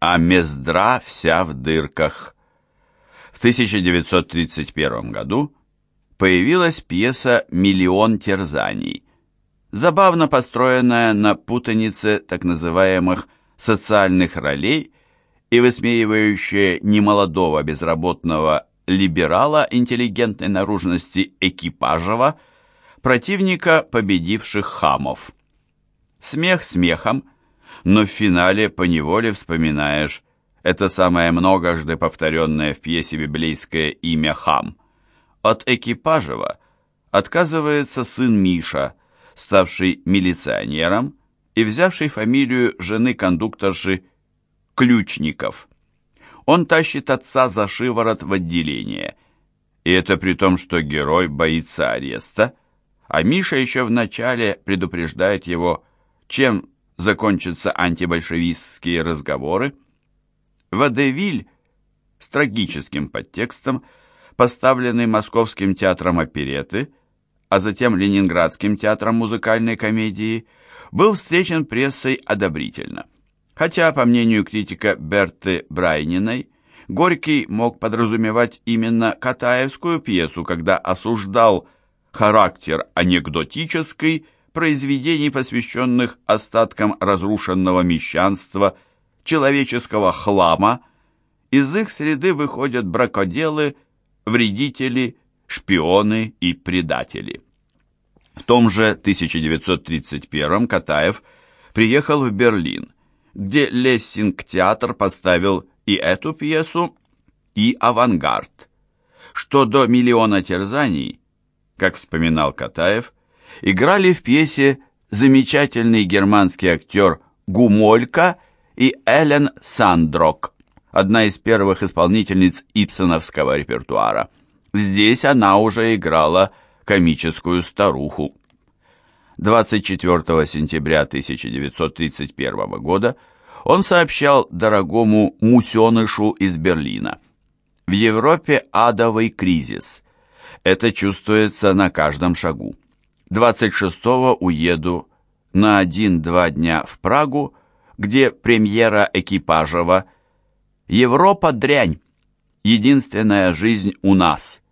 а Мездра вся в дырках. В 1931 году появилась пьеса «Миллион терзаний», забавно построенная на путанице так называемых социальных ролей и высмеивающая немолодого безработного либерала интеллигентной наружности Экипажева, противника победивших хамов. Смех смехом, но в финале поневоле вспоминаешь это самое многожды повторенное в пьесе библейское имя Хам. От Экипажева отказывается сын Миша, ставший милиционером и взявший фамилию жены кондукторши Ключников. Он тащит отца за шиворот в отделение, и это при том, что герой боится ареста, а Миша еще вначале предупреждает его, чем закончатся антибольшевистские разговоры. Вадевиль с трагическим подтекстом, поставленный Московским театром опереты, а затем Ленинградским театром музыкальной комедии, был встречен прессой одобрительно. Хотя, по мнению критика Берты Брайниной, Горький мог подразумевать именно Катаевскую пьесу, когда осуждал характер анекдотический произведений, посвященных остаткам разрушенного мещанства, человеческого хлама. Из их среды выходят бракоделы, вредители, шпионы и предатели. В том же 1931 Катаев приехал в Берлин, где Лессинг-театр поставил и эту пьесу, и «Авангард». Что до «Миллиона терзаний», как вспоминал Катаев, играли в пьесе замечательный германский актер Гумолька и Эллен Сандрок, одна из первых исполнительниц ипсоновского репертуара. Здесь она уже играла комическую старуху. 24 сентября 1931 года он сообщал дорогому мусенышу из Берлина. В Европе адовый кризис. Это чувствуется на каждом шагу. 26-го уеду на один-два дня в Прагу, где премьера Экипажева «Европа дрянь, единственная жизнь у нас».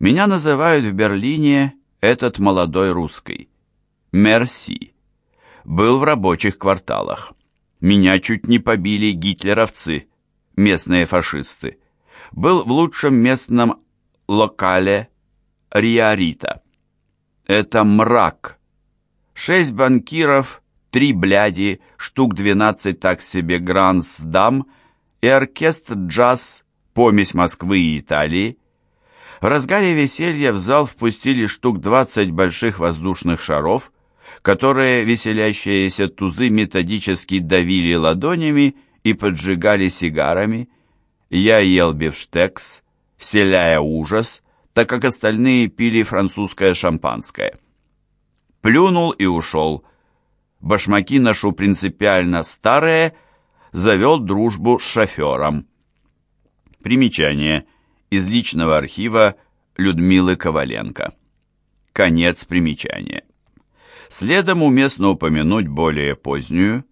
Меня называют в Берлине этот молодой русский. Мерси. Был в рабочих кварталах. Меня чуть не побили гитлеровцы, местные фашисты. Был в лучшем местном локале Риарита. Это мрак. Шесть банкиров, три бляди, штук двенадцать так себе грансдам и оркестр джаз, помесь Москвы и Италии. В разгаре веселья в зал впустили штук двадцать больших воздушных шаров, которые веселящиеся тузы методически давили ладонями и поджигали сигарами. Я ел бифштекс, вселяя ужас, так как остальные пили французское шампанское. Плюнул и ушел. Башмаки ношу принципиально старые, завел дружбу с шофером. Примечание. Из личного архива Людмилы Коваленко. Конец примечания. Следом уместно упомянуть более позднюю,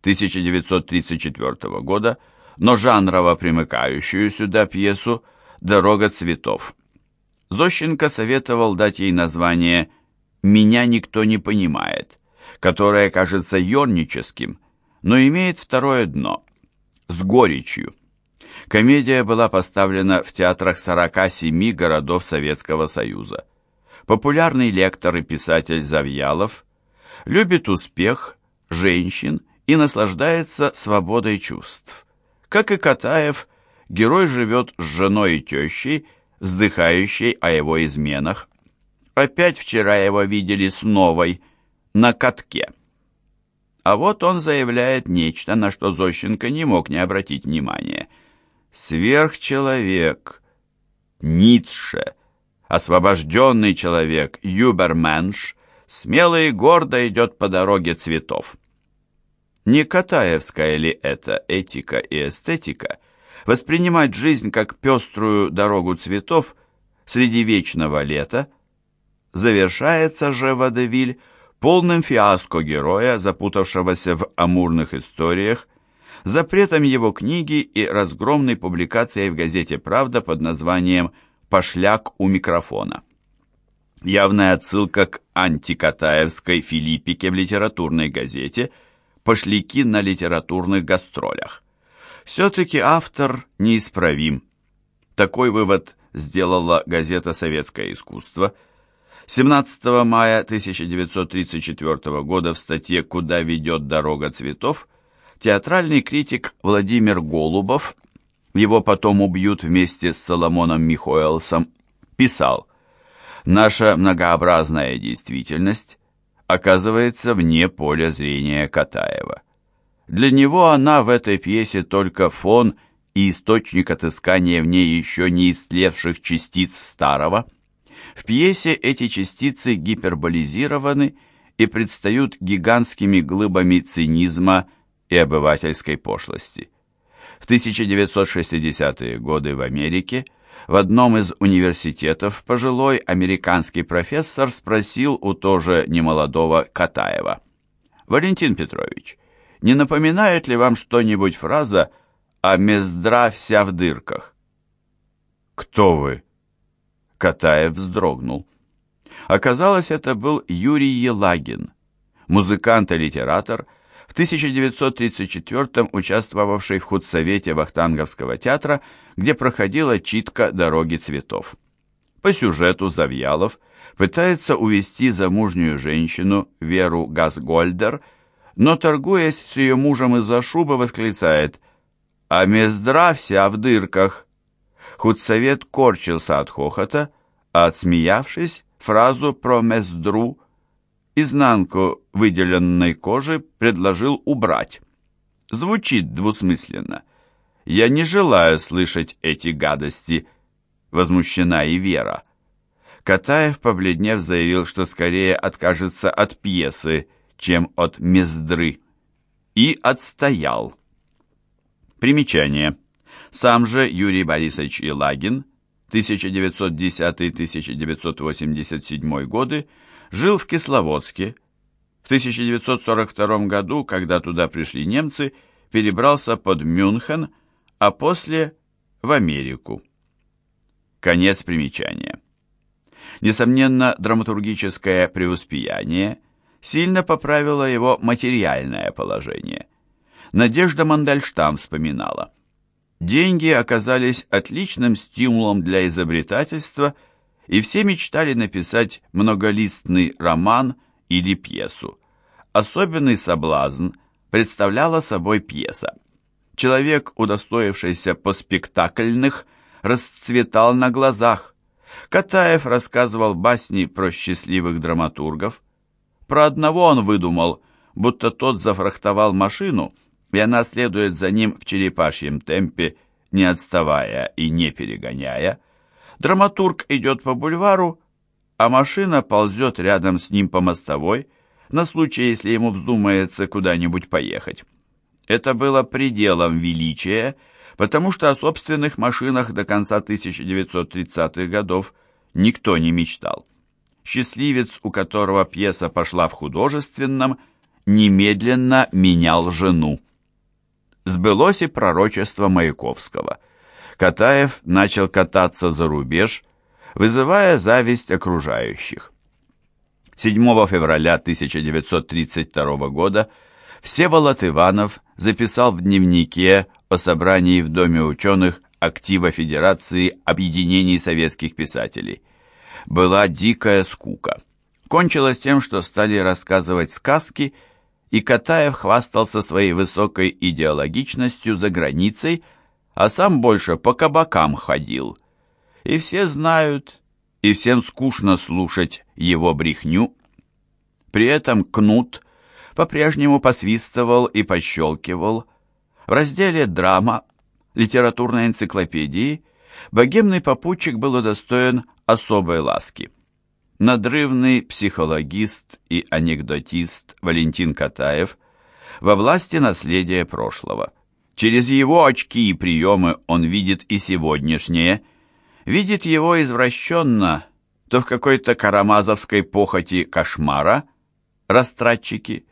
1934 года, но жанрово примыкающую сюда пьесу «Дорога цветов». Зощенко советовал дать ей название «Меня никто не понимает», которое кажется ерническим, но имеет второе дно – с горечью. Комедия была поставлена в театрах 47 городов Советского Союза. Популярный лектор и писатель Завьялов любит успех, женщин и наслаждается свободой чувств. Как и Катаев, герой живет с женой и тещей – вздыхающей о его изменах. Опять вчера его видели с новой, на катке. А вот он заявляет нечто, на что Зощенко не мог не обратить внимания. Сверхчеловек, Ницше, освобожденный человек, Юберменш, смело и гордо идет по дороге цветов. Не Катаевская ли это этика и эстетика – воспринимать жизнь как пеструю дорогу цветов среди вечного лета, завершается же Водевиль полным фиаско героя, запутавшегося в амурных историях, запретом его книги и разгромной публикацией в газете «Правда» под названием «Пошляк у микрофона». Явная отсылка к антикатаевской филиппике в литературной газете «Пошляки на литературных гастролях». Все-таки автор неисправим. Такой вывод сделала газета «Советское искусство». 17 мая 1934 года в статье «Куда ведет дорога цветов» театральный критик Владимир Голубов, его потом убьют вместе с Соломоном Михоэлсом, писал «Наша многообразная действительность оказывается вне поля зрения Катаева. Для него она в этой пьесе только фон и источник отыскания в ней еще не истлевших частиц старого. В пьесе эти частицы гиперболизированы и предстают гигантскими глыбами цинизма и обывательской пошлости. В 1960-е годы в Америке в одном из университетов пожилой американский профессор спросил у тоже немолодого Катаева, «Валентин Петрович, не напоминает ли вам что-нибудь фраза «а мездра вся в дырках»?» «Кто вы?» Катаев вздрогнул. Оказалось, это был Юрий Елагин, музыкант и литератор, в 1934 участвовавший в худсовете Вахтанговского театра, где проходила читка «Дороги цветов». По сюжету Завьялов пытается увести замужнюю женщину Веру Газгольдер, но, торгуясь с ее мужем из-за шубы, восклицает «А мездра вся в дырках!» Худсовет корчился от хохота, а отсмеявшись, фразу про мездру изнанку выделенной кожи предложил убрать. Звучит двусмысленно. «Я не желаю слышать эти гадости», — возмущена и Вера. Катаев, побледнев, заявил, что скорее откажется от пьесы, чем от мездры. И отстоял. Примечание. Сам же Юрий Борисович Илагин 1910-1987 годы жил в Кисловодске. В 1942 году, когда туда пришли немцы, перебрался под Мюнхен, а после в Америку. Конец примечания. Несомненно, драматургическое преуспеяние сильно поправило его материальное положение. Надежда Мандельштам вспоминала. Деньги оказались отличным стимулом для изобретательства – и все мечтали написать многолистный роман или пьесу. Особенный соблазн представляла собой пьеса. Человек, удостоившийся поспектакльных, расцветал на глазах. Катаев рассказывал басни про счастливых драматургов. Про одного он выдумал, будто тот зафрахтовал машину, и она следует за ним в черепашьем темпе, не отставая и не перегоняя, Драматург идет по бульвару, а машина ползет рядом с ним по мостовой, на случай, если ему вздумается куда-нибудь поехать. Это было пределом величия, потому что о собственных машинах до конца 1930-х годов никто не мечтал. Счастливец, у которого пьеса пошла в художественном, немедленно менял жену. Сбылось и пророчество Маяковского – Катаев начал кататься за рубеж, вызывая зависть окружающих. 7 февраля 1932 года Всеволод Иванов записал в дневнике о собрании в Доме ученых актива Федерации объединений советских писателей. Была дикая скука. Кончилось тем, что стали рассказывать сказки, и Катаев хвастался своей высокой идеологичностью за границей, а сам больше по кабакам ходил. И все знают, и всем скучно слушать его брехню. При этом Кнут по-прежнему посвистывал и пощелкивал. В разделе «Драма» литературной энциклопедии богемный попутчик был удостоен особой ласки. Надрывный психологист и анекдотист Валентин Катаев во власти наследия прошлого – Через его очки и приемы он видит и сегодняшнее, видит его извращенно, то в какой-то карамазовской похоти кошмара, растратчики,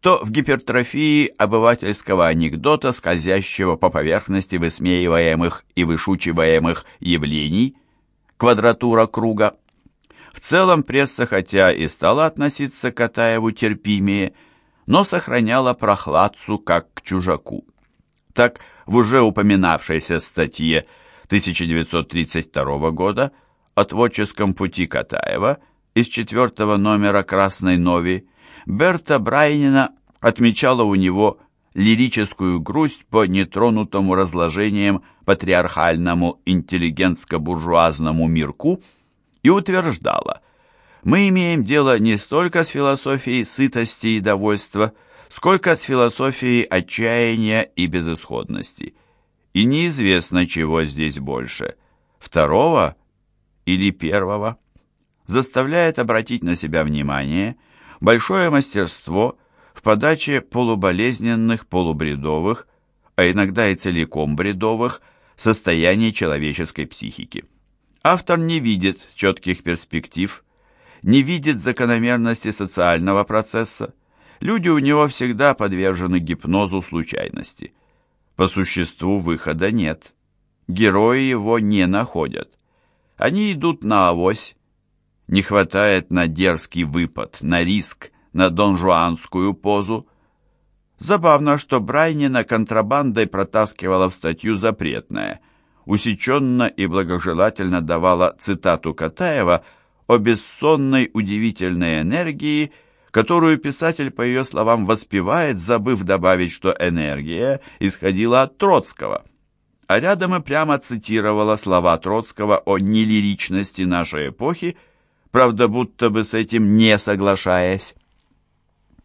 то в гипертрофии обывательского анекдота, скользящего по поверхности высмеиваемых и вышучиваемых явлений, квадратура круга. В целом пресса, хотя и стала относиться к Атаеву терпимее, но сохраняла прохладцу как к чужаку. Так, в уже упоминавшейся статье 1932 года о творческом пути Катаева из четвертого номера «Красной Нови» Берта Брайнина отмечала у него лирическую грусть по нетронутому разложением патриархальному интеллигентско-буржуазному мирку и утверждала, мы имеем дело не столько с философией сытости и довольства, сколько с философией отчаяния и безысходности. И неизвестно, чего здесь больше – второго или первого. Заставляет обратить на себя внимание большое мастерство в подаче полуболезненных, полубредовых, а иногда и целиком бредовых, состояний человеческой психики. Автор не видит четких перспектив, не видит закономерности социального процесса. Люди у него всегда подвержены гипнозу случайности. По существу выхода нет. Герои его не находят. Они идут на авось. Не хватает на дерзкий выпад, на риск, на донжуанскую позу. Забавно, что Брайнина контрабандой протаскивала в статью запретное, усеченно и благожелательно давала цитату Катаева о бессонной удивительной энергии, которую писатель, по ее словам, воспевает, забыв добавить, что энергия исходила от Троцкого. А рядом и прямо цитировала слова Троцкого о нелиричности нашей эпохи, правда, будто бы с этим не соглашаясь.